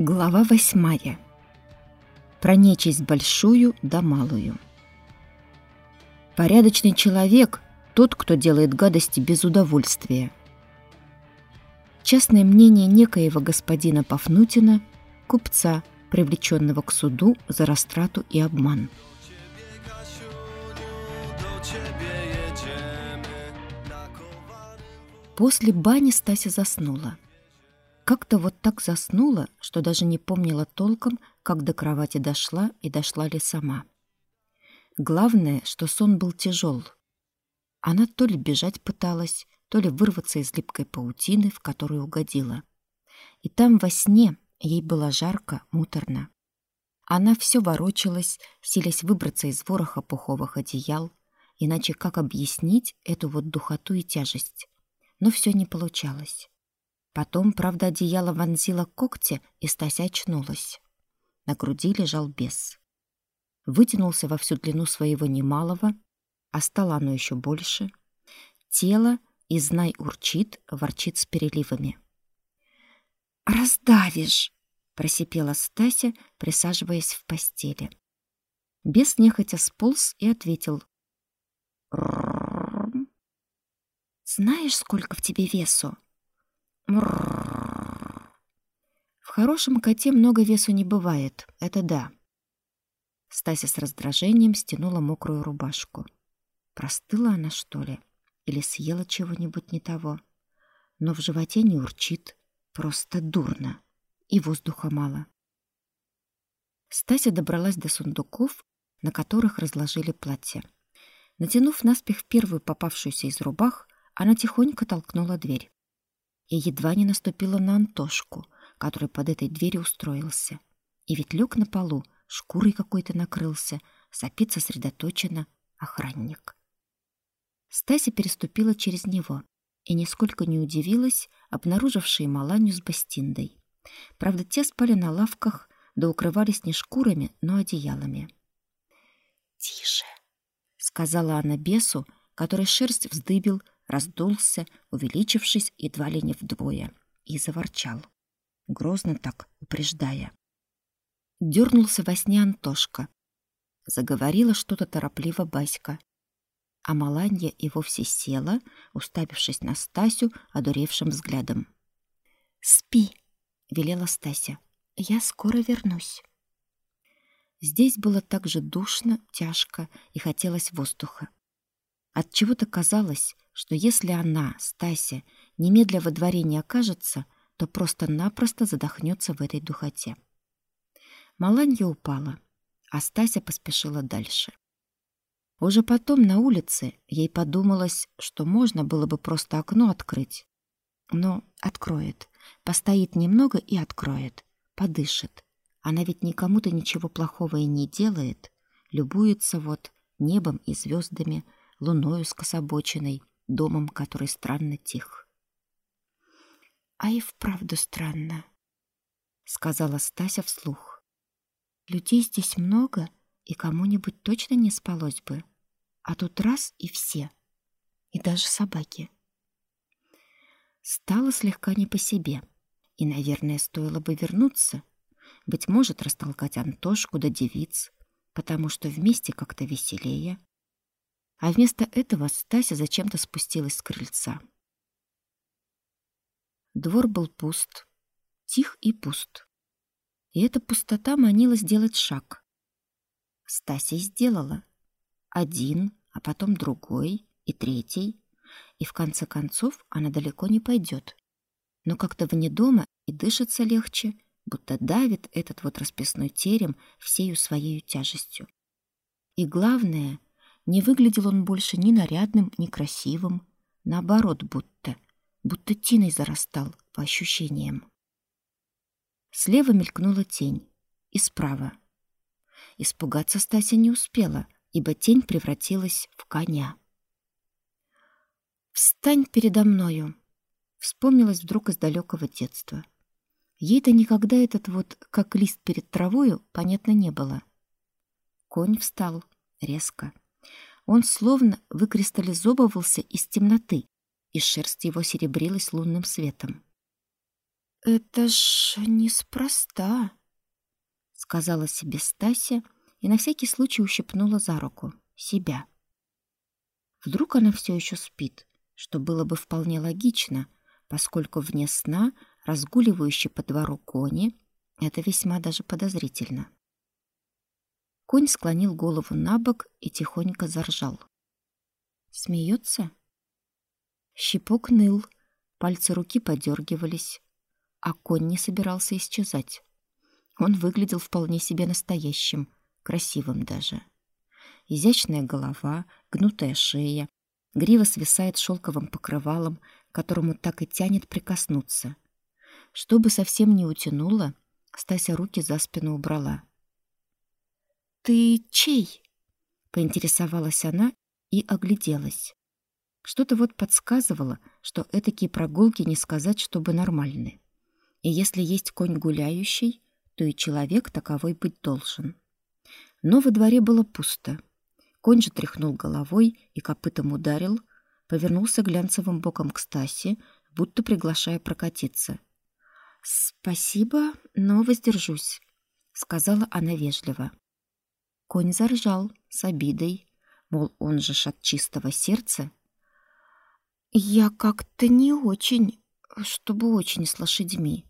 Глава восьмая. Про нечисть большую да малую. Порядочный человек — тот, кто делает гадости без удовольствия. Частное мнение некоего господина Пафнутина, купца, привлеченного к суду за растрату и обман. После бани Стася заснула. Как-то вот так заснула, что даже не помнила толком, как до кровати дошла и дошла ли сама. Главное, что сон был тяжел. Она то ли бежать пыталась, то ли вырваться из липкой паутины, в которую угодила. И там во сне ей было жарко, муторно. Она все ворочалась, силясь выбраться из вороха пуховых одеял, иначе как объяснить эту вот духоту и тяжесть? Но все не получалось. Потом, правда, одеяло вонзило когти, и Стася очнулась. На груди лежал бес. Вытянулся во всю длину своего немалого, а стало оно еще больше. Тело, и знай урчит, ворчит с переливами. «Раздавишь!» — просипела Стася, присаживаясь в постели. Бес нехотя сполз и ответил. «Знаешь, сколько в тебе весу?» В хорошем коте много весу не бывает, это да. Стася с раздражением стянула мокрую рубашку. Простыла она, что ли? Или съела чего-нибудь не того? Но в животе не урчит, просто дурно. И воздуха мало. Стася добралась до сундуков, на которых разложили платье. Натянув наспех первую попавшуюся из рубах, она тихонько толкнула дверь и едва не наступила на Антошку, который под этой дверью устроился. И ведь лег на полу, шкурой какой-то накрылся, сопит сосредоточенно охранник. Стася переступила через него и нисколько не удивилась, обнаружившей Маланью с Бастиндой. Правда, те спали на лавках, да укрывались не шкурами, но одеялами. «Тише!» — сказала она бесу, который шерсть вздыбил, раздулся, увеличившись едва ли не вдвое, и заворчал, грозно так упреждая. Дернулся во сне Антошка. Заговорила что-то торопливо Баська. А Маланья и вовсе села, уставившись на Стасю одуревшим взглядом. «Спи», — велела Стася. «Я скоро вернусь». Здесь было так же душно, тяжко и хотелось воздуха. От чего то казалось, что если она, Стася, немедля во дворе не окажется, то просто-напросто задохнется в этой духоте. Маланья упала, а Стася поспешила дальше. Уже потом на улице ей подумалось, что можно было бы просто окно открыть. Но откроет, постоит немного и откроет, подышит. Она ведь никому-то ничего плохого и не делает, любуется вот небом и звездами, луною скособоченной, домом, который странно тих. «А и вправду странно», — сказала Стася вслух. «Людей здесь много, и кому-нибудь точно не спалось бы. А тут раз и все, и даже собаки». Стало слегка не по себе, и, наверное, стоило бы вернуться, быть может, растолкать Антошку до девиц, потому что вместе как-то веселее. А вместо этого Стася зачем-то спустилась с крыльца. Двор был пуст, тих и пуст. И эта пустота манила сделать шаг. Стася сделала. Один, а потом другой и третий. И в конце концов она далеко не пойдет. Но как-то вне дома и дышится легче, будто давит этот вот расписной терем всею своей тяжестью. И главное — не выглядел он больше ни нарядным, ни красивым. Наоборот, будто. Будто тиной зарастал, по ощущениям. Слева мелькнула тень. И справа. Испугаться Стася не успела, ибо тень превратилась в коня. «Встань передо мною!» Вспомнилась вдруг из далекого детства. Ей-то никогда этот вот, как лист перед травою, понятно не было. Конь встал резко, он словно выкристаллизовывался из темноты, и шерсть его серебрилась лунным светом. «Это ж неспроста», — сказала себе Стася и на всякий случай ущипнула за руку себя. Вдруг она все еще спит, что было бы вполне логично, поскольку вне сна разгуливающий по двору кони — это весьма даже подозрительно. Конь склонил голову на бок и тихонько заржал. Смеется? Щипок ныл, пальцы руки подергивались, а конь не собирался исчезать. Он выглядел вполне себе настоящим, красивым даже. Изящная голова, гнутая шея, грива свисает шелковым покрывалом, которому так и тянет прикоснуться. Чтобы совсем не утянуло, Стася руки за спину убрала. «Ты чей?» — поинтересовалась она и огляделась. Что-то вот подсказывало, что этакие прогулки не сказать, чтобы нормальны. И если есть конь гуляющий, то и человек таковой быть должен. Но во дворе было пусто. Конь же тряхнул головой и копытом ударил, повернулся глянцевым боком к Стасе, будто приглашая прокатиться. «Спасибо, но воздержусь», — сказала она вежливо. Конь заржал с обидой, мол, он же от чистого сердца. «Я как-то не очень, чтобы очень с лошадьми»,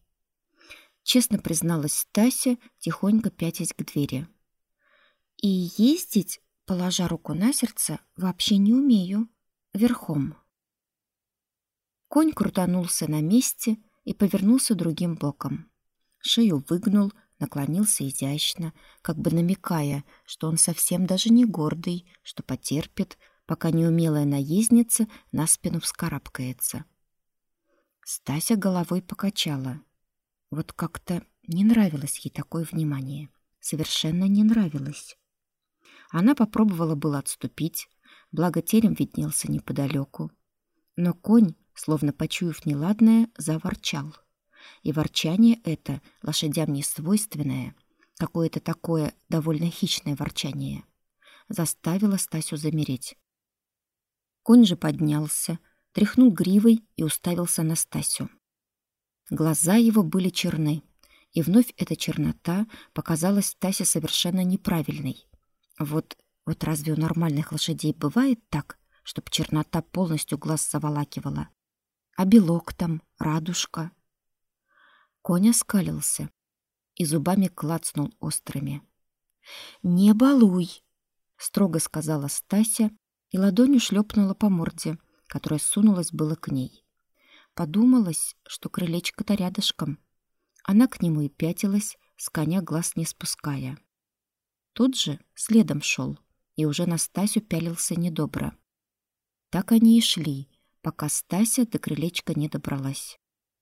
— честно призналась Стася, тихонько пятясь к двери. «И ездить Положа руку на сердце, вообще не умею. Верхом. Конь крутанулся на месте и повернулся другим боком. Шею выгнул, наклонился изящно, как бы намекая, что он совсем даже не гордый, что потерпит, пока неумелая наездница на спину вскарабкается. Стася головой покачала. Вот как-то не нравилось ей такое внимание. Совершенно не нравилось. Она попробовала было отступить, благо терем виднелся неподалеку. Но конь, словно почуяв неладное, заворчал. И ворчание это лошадям не свойственное, какое-то такое довольно хищное ворчание, заставило Стасю замереть. Конь же поднялся, тряхнул гривой и уставился на Стасю. Глаза его были черны, и вновь эта чернота показалась Стасе совершенно неправильной. Вот, вот разве у нормальных лошадей бывает так, чтобы чернота полностью глаз заволакивала? А белок там, радужка. Конь оскалился и зубами клацнул острыми. «Не балуй!» — строго сказала Стася и ладонью шлепнула по морде, которая сунулась было к ней. Подумалось, что крылечко-то рядышком. Она к нему и пятилась, с коня глаз не спуская. Тут же следом шел и уже на Стасю пялился недобро. Так они и шли, пока Стася до крылечка не добралась.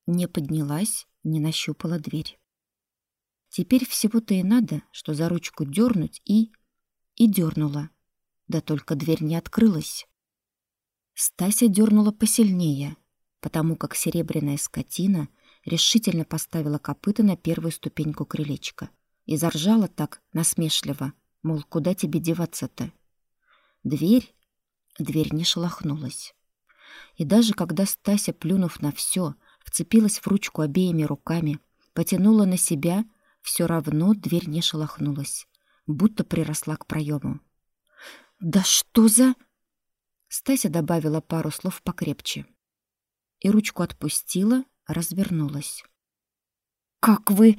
Не поднялась, не нащупала дверь. Теперь всего-то и надо, что за ручку дернуть и... И дернула. Да только дверь не открылась. Стася дернула посильнее, потому как серебряная скотина решительно поставила копыта на первую ступеньку крылечка и заржала так насмешливо, мол, куда тебе деваться-то? Дверь, дверь не шелохнулась. И даже когда Стася, плюнув на все, вцепилась в ручку обеими руками, потянула на себя, все равно дверь не шелохнулась, будто приросла к проему. «Да что за...» Стася добавила пару слов покрепче. И ручку отпустила, развернулась. «Как вы...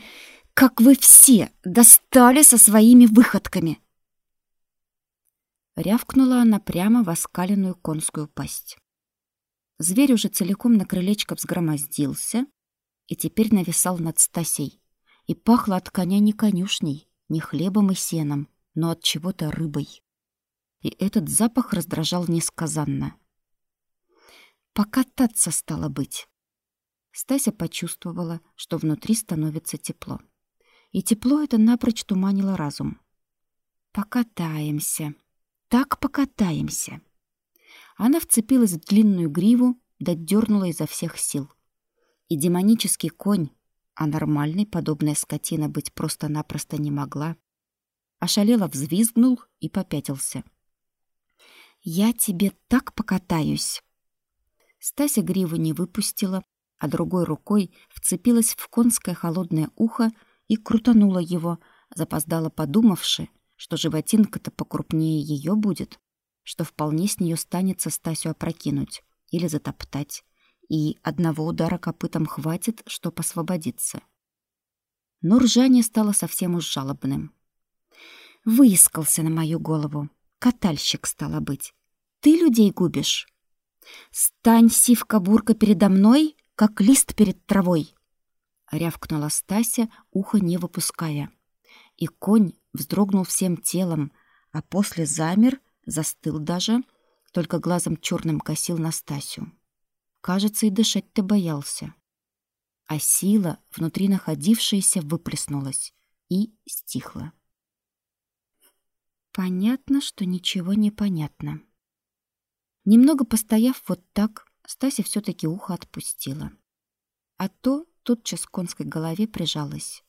Как вы все достали со своими выходками!» Рявкнула она прямо в оскаленную конскую пасть. Зверь уже целиком на крылечко взгромоздился и теперь нависал над Стасей. И пахло от коня не конюшней, не хлебом и сеном, но от чего-то рыбой. И этот запах раздражал несказанно. Покататься стало быть. Стася почувствовала, что внутри становится тепло и тепло это напрочь туманило разум. «Покатаемся. Так покатаемся». Она вцепилась в длинную гриву, да изо всех сил. И демонический конь, а нормальной подобная скотина быть просто-напросто не могла, ошалело взвизгнул и попятился. «Я тебе так покатаюсь!» Стася гриву не выпустила, а другой рукой вцепилась в конское холодное ухо и крутанула его, запоздала подумавши, что животинка-то покрупнее ее будет, что вполне с нее станется Стасю опрокинуть или затоптать, и одного удара копытом хватит, чтоб освободиться. Но ржание стало совсем уж жалобным. Выискался на мою голову. Катальщик, стало быть. Ты людей губишь. Стань, сивка-бурка, передо мной, как лист перед травой. Рявкнула Стася, ухо не выпуская. И конь вздрогнул всем телом, а после замер, застыл даже, только глазом черным косил на Стасю. Кажется, и дышать-то боялся. А сила, внутри находившаяся, выплеснулась и стихла. Понятно, что ничего не понятно. Немного постояв вот так, Стася все таки ухо отпустила. А то тотчас к конской голове прижалась.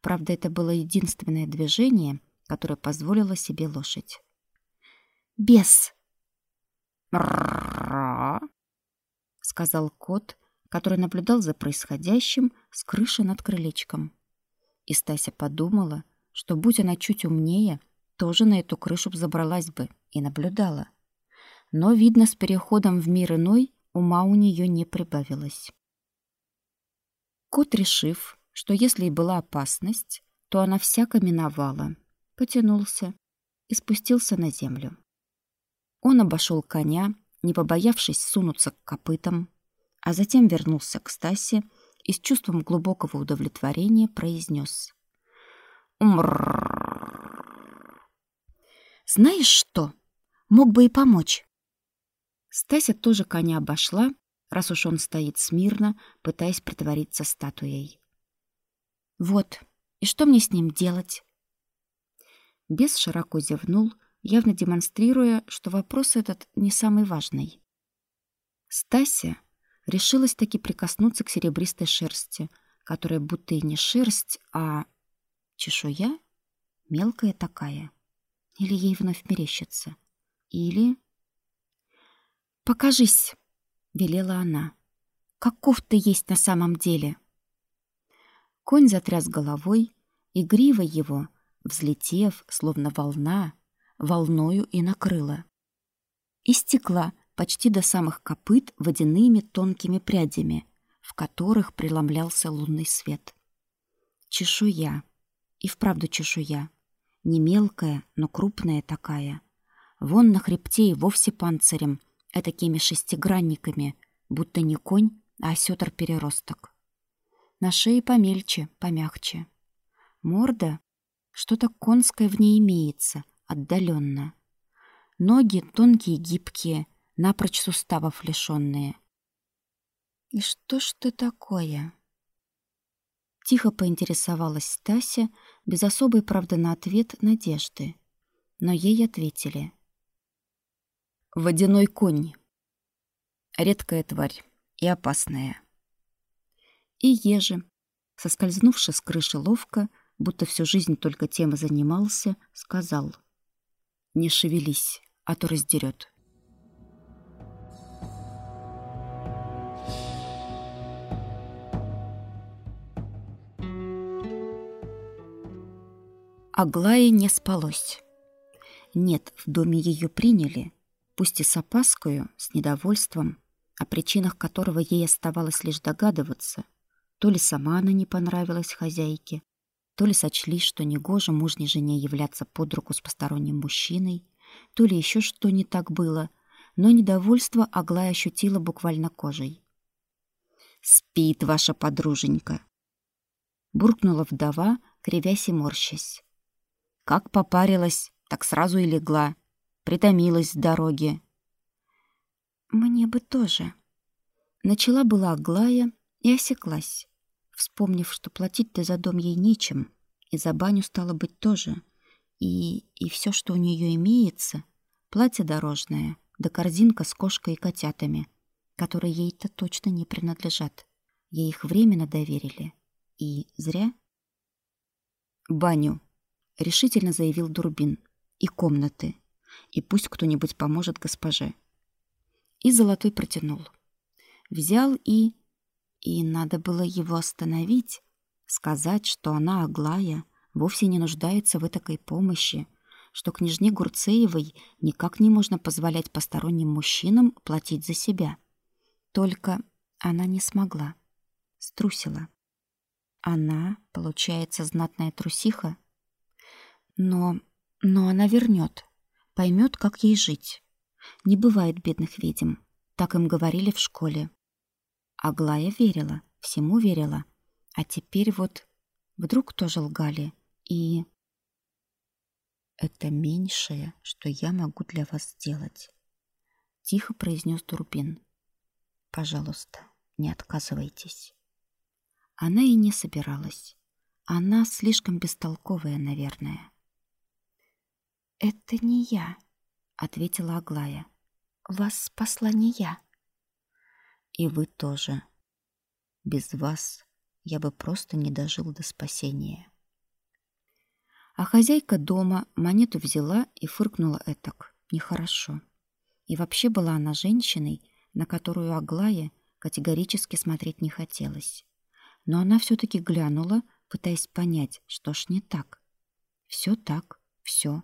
Правда, это было единственное движение, которое позволило себе лошадь. «Бес!» сказал кот, который наблюдал за происходящим с крыши над крылечком. И Стася подумала, что будь она чуть умнее, тоже на эту крышу забралась бы и наблюдала. Но, видно, с переходом в мир иной ума у нее не прибавилось. Кот, решив, что если и была опасность, то она всяко миновала, потянулся и спустился на землю. Он обошел коня, не побоявшись сунуться к копытам, а затем вернулся к Стасе и с чувством глубокого удовлетворения произнес. «Знаешь что? Мог бы и помочь». Стася тоже коня обошла, раз уж он стоит смирно, пытаясь притвориться статуей. «Вот, и что мне с ним делать?» Бес широко зевнул, явно демонстрируя, что вопрос этот не самый важный. Стася решилась таки прикоснуться к серебристой шерсти, которая будто и не шерсть, а чешуя мелкая такая. Или ей вновь мерещится. Или... «Покажись!» — велела она. «Каков ты есть на самом деле?» Конь затряс головой, и грива его, взлетев, словно волна, волною и накрыла. И стекла почти до самых копыт водяными тонкими прядями, в которых преломлялся лунный свет. Чешуя. И вправду чешуя. Не мелкая, но крупная такая. Вон на хребте и вовсе панцирем, этакими шестигранниками, будто не конь, а осётр-переросток. На шее помельче, помягче. Морда, что-то конское в ней имеется, отдаленно. Ноги тонкие гибкие, напрочь суставов лишенные. «И что ж ты такое?» Тихо поинтересовалась Стася, без особой, правды на ответ, надежды. Но ей ответили. «Водяной конь. Редкая тварь и опасная». И ежи, соскользнувши с крыши ловко, будто всю жизнь только тем и занимался, сказал — не шевелись, а то раздерет. Аглае не спалось. Нет, в доме ее приняли, пусть и с опаскою, с недовольством, о причинах которого ей оставалось лишь догадываться. То ли сама она не понравилась хозяйке, то ли сочли, что негоже мужней жене являться под руку с посторонним мужчиной, то ли еще что не так было, но недовольство Аглая ощутила буквально кожей. «Спит ваша подруженька!» Буркнула вдова, кривясь и морщась. Как попарилась, так сразу и легла. Притомилась с дороги. «Мне бы тоже». Начала была Аглая и осеклась вспомнив, что платить-то за дом ей нечем, и за баню стало быть тоже. И, и все, что у нее имеется, платье дорожное, да корзинка с кошкой и котятами, которые ей-то точно не принадлежат. Ей их временно доверили. И зря. «Баню», — решительно заявил Дурбин, — «и комнаты. И пусть кто-нибудь поможет госпоже». И Золотой протянул. Взял и И надо было его остановить, сказать, что она, Аглая, вовсе не нуждается в этой помощи, что княжне Гурцеевой никак не можно позволять посторонним мужчинам платить за себя. Только она не смогла. Струсила. Она, получается, знатная трусиха? Но... но она вернет, поймет, как ей жить. Не бывает бедных ведьм. Так им говорили в школе. Аглая верила, всему верила. А теперь вот вдруг тоже лгали. И... «Это меньшее, что я могу для вас сделать», — тихо произнес Турбин. «Пожалуйста, не отказывайтесь». Она и не собиралась. Она слишком бестолковая, наверное. «Это не я», — ответила Аглая. «Вас спасла не я». «И вы тоже. Без вас я бы просто не дожил до спасения». А хозяйка дома монету взяла и фыркнула этак. Нехорошо. И вообще была она женщиной, на которую Аглая категорически смотреть не хотелось но она все-таки глянула, пытаясь понять, что ж не так. Все так, все.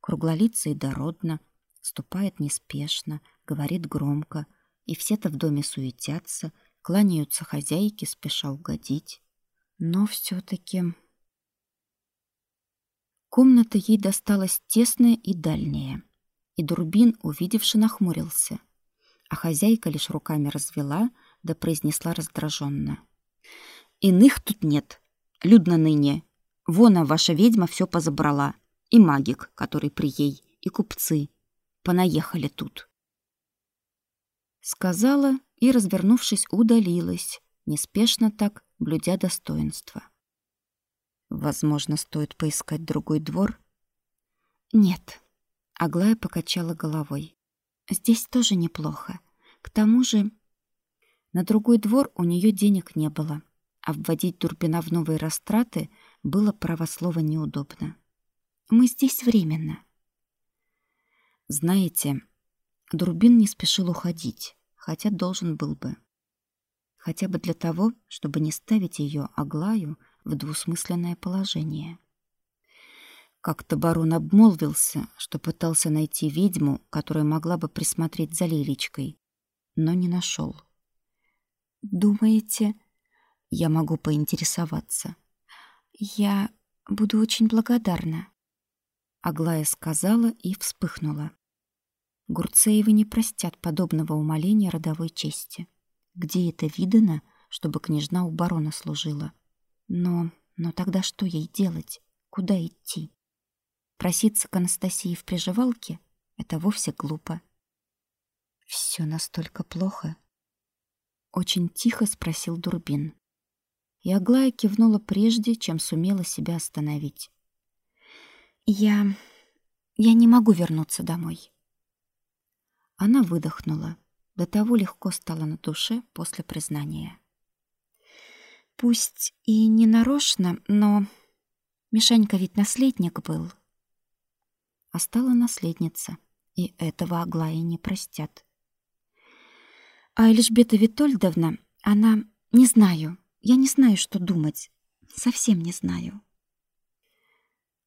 Круглолица и дородно, ступает неспешно, говорит громко, и все-то в доме суетятся, кланяются хозяйки, спеша угодить. Но все-таки... Комната ей досталась тесная и дальняя, и Дурбин, увидевши, нахмурился, а хозяйка лишь руками развела, да произнесла раздраженно — Иных тут нет. Людно ныне. Вон, а ваша ведьма все позабрала. И магик, который при ей, и купцы. Понаехали тут. Сказала и, развернувшись, удалилась, неспешно так, блюдя достоинство. Возможно, стоит поискать другой двор? Нет. Аглая покачала головой. Здесь тоже неплохо. К тому же на другой двор у нее денег не было а вводить Турбина в новые растраты было правослово неудобно. Мы здесь временно. Знаете, Дурбин не спешил уходить, хотя должен был бы. Хотя бы для того, чтобы не ставить ее, Аглаю, в двусмысленное положение. Как-то барон обмолвился, что пытался найти ведьму, которая могла бы присмотреть за Лилечкой, но не нашел. «Думаете, я могу поинтересоваться. Я буду очень благодарна. Аглая сказала и вспыхнула. Гурцеевы не простят подобного умоления родовой чести. Где это видано, чтобы княжна у барона служила? Но, но тогда что ей делать? Куда идти? Проситься к Анастасии в приживалке — это вовсе глупо. Все настолько плохо? Очень тихо спросил Дурбин и Аглая кивнула прежде, чем сумела себя остановить. «Я... я не могу вернуться домой». Она выдохнула. До того легко стало на душе после признания. Пусть и не нарочно, но Мишанька ведь наследник был. А стала наследница, и этого Аглае не простят. А Эльжбета Витольдовна, она, не знаю, я не знаю, что думать. Совсем не знаю.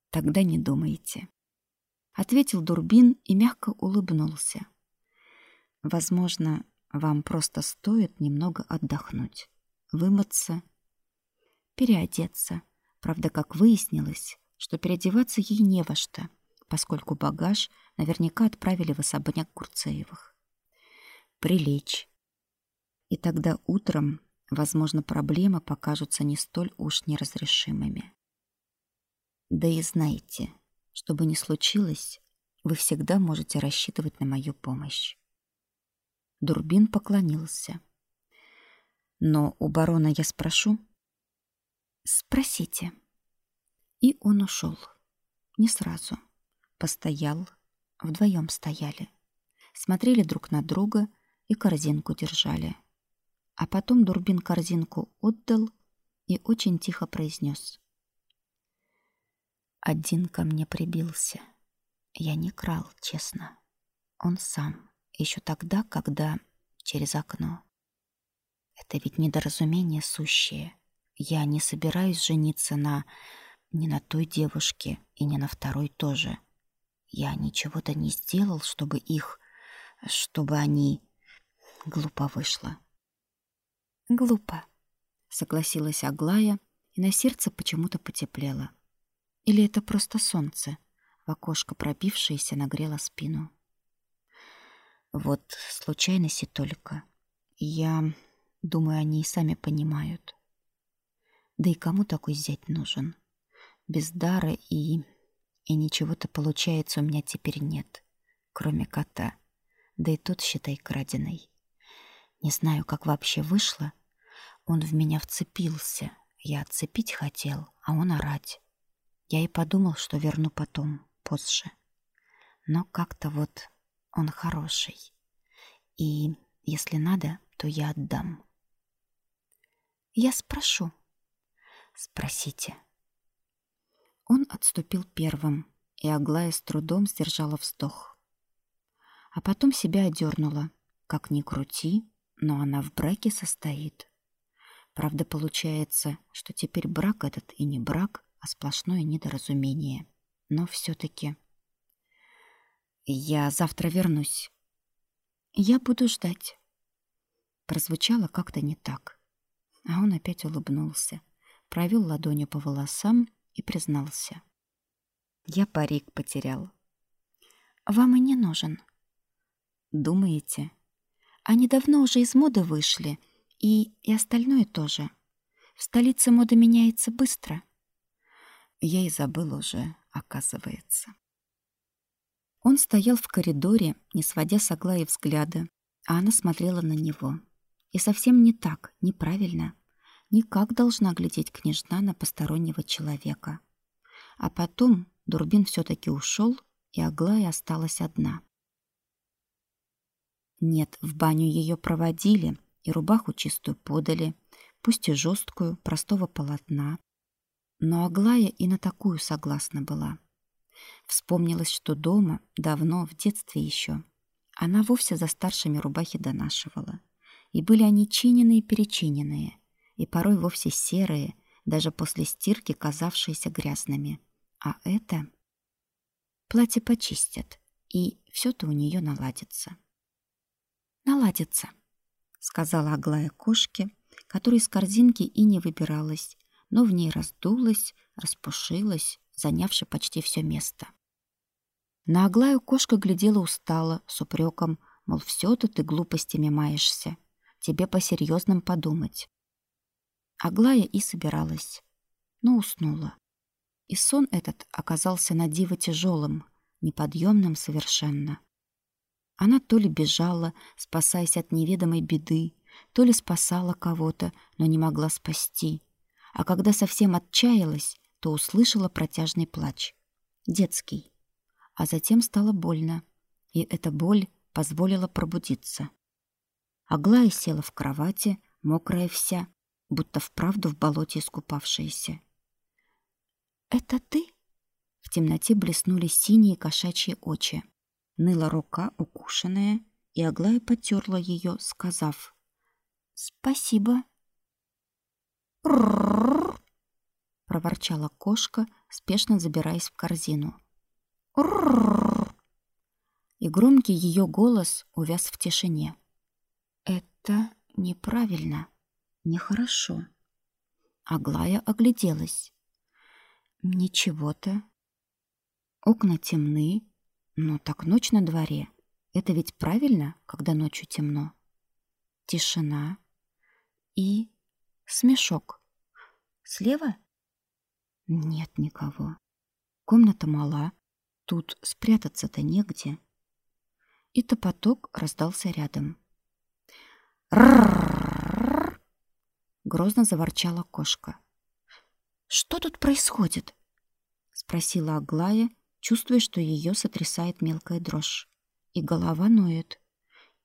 Тогда не думайте, ответил Дурбин и мягко улыбнулся. Возможно, вам просто стоит немного отдохнуть, вымыться, переодеться. Правда, как выяснилось, что переодеваться ей не во что, поскольку багаж наверняка отправили в особняк Курцеевых. Прилечь. И тогда утром возможно, проблемы покажутся не столь уж неразрешимыми. Да и знайте, что бы ни случилось, вы всегда можете рассчитывать на мою помощь. Дурбин поклонился. Но у барона я спрошу? Спросите. И он ушел. Не сразу. Постоял. Вдвоем стояли. Смотрели друг на друга и корзинку держали. А потом Дурбин корзинку отдал и очень тихо произнес. Один ко мне прибился. Я не крал, честно. Он сам. Еще тогда, когда через окно. Это ведь недоразумение сущее. Я не собираюсь жениться на... ни на той девушке и не на второй тоже. Я ничего-то не сделал, чтобы их... чтобы они... Глупо вышло. Глупо, согласилась Аглая, и на сердце почему-то потеплело. Или это просто солнце, в окошко пробившееся нагрело спину. Вот случайности только. Я думаю, они и сами понимают. Да и кому такой зять нужен? Без дара и... И ничего-то получается у меня теперь нет, кроме кота. Да и тот, считай, краденый. Не знаю, как вообще вышло. Он в меня вцепился. Я отцепить хотел, а он орать. Я и подумал, что верну потом, позже. Но как-то вот он хороший. И если надо, то я отдам. Я спрошу. Спросите. Он отступил первым, и Аглая с трудом сдержала вздох. А потом себя одернула. Как ни крути, но она в браке состоит. Правда, получается, что теперь брак этот и не брак, а сплошное недоразумение. Но все-таки... Я завтра вернусь. Я буду ждать. Прозвучало как-то не так. А он опять улыбнулся, провел ладонью по волосам и признался. Я парик потерял. Вам и не нужен. Думаете? Они давно уже из моды вышли, и, и остальное тоже. В столице мода меняется быстро. Я и забыл уже, оказывается. Он стоял в коридоре, не сводя с Аглаи взгляда, а она смотрела на него. И совсем не так, неправильно. Никак должна глядеть княжна на постороннего человека. А потом Дурбин все таки ушел, и Аглая осталась одна. Нет, в баню ее проводили, и рубаху чистую подали, пусть и жесткую, простого полотна, но Аглая и на такую согласна была. Вспомнилось, что дома, давно, в детстве еще, она вовсе за старшими рубахи донашивала. И были они чиненные и перечиненные, и порой вовсе серые, даже после стирки казавшиеся грязными. А это... Платье почистят, и все то у нее наладится. «Наладится», — сказала Аглая кошке, которая из корзинки и не выбиралась, но в ней раздулась, распушилась, занявши почти все место. На Аглаю кошка глядела устало, с упреком, мол, все-то ты глупостями маешься, тебе по-серьезному подумать. Аглая и собиралась, но уснула. И сон этот оказался на диво тяжелым, неподъемным совершенно. Она то ли бежала, спасаясь от неведомой беды, то ли спасала кого-то, но не могла спасти, а когда совсем отчаялась, то услышала протяжный плач. Детский. А затем стало больно, и эта боль позволила пробудиться. Аглая села в кровати, мокрая вся, будто вправду в болоте искупавшаяся. «Это ты?» В темноте блеснули синие кошачьи очи. Ныла рука, укушенная, и Аглая потерла ее, сказав «Спасибо». Проворчала кошка, спешно забираясь в корзину. И громкий ее голос увяз в тишине. «Это неправильно, нехорошо». Аглая огляделась. «Ничего-то. Окна темны, но так ночь на дворе. Это ведь правильно, когда ночью темно?» Тишина и Смешок. Слева? Нет никого. Комната мала. Тут спрятаться-то негде. И топоток раздался рядом. Ррррррр! Грозно заворчала кошка. Что тут происходит? спросила Аглая, чувствуя, что ее сотрясает мелкая дрожь. И голова ноет,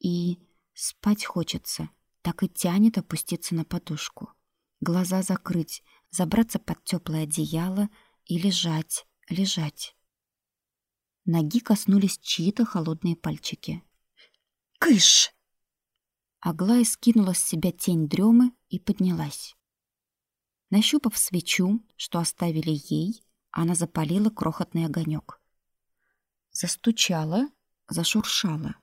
и спать хочется так и тянет опуститься на подушку. Глаза закрыть, забраться под теплое одеяло и лежать, лежать. Ноги коснулись чьи-то холодные пальчики. «Кыш!» Аглая скинула с себя тень дремы и поднялась. Нащупав свечу, что оставили ей, она запалила крохотный огонек. Застучала, зашуршала.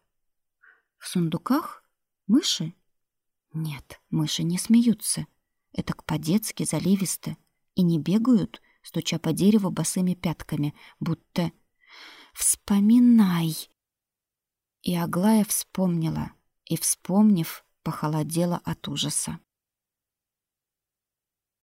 В сундуках мыши? Нет, мыши не смеются. Это по-детски заливисто и не бегают, стуча по дереву босыми пятками, будто «Вспоминай!» И Аглая вспомнила — и, вспомнив, похолодела от ужаса.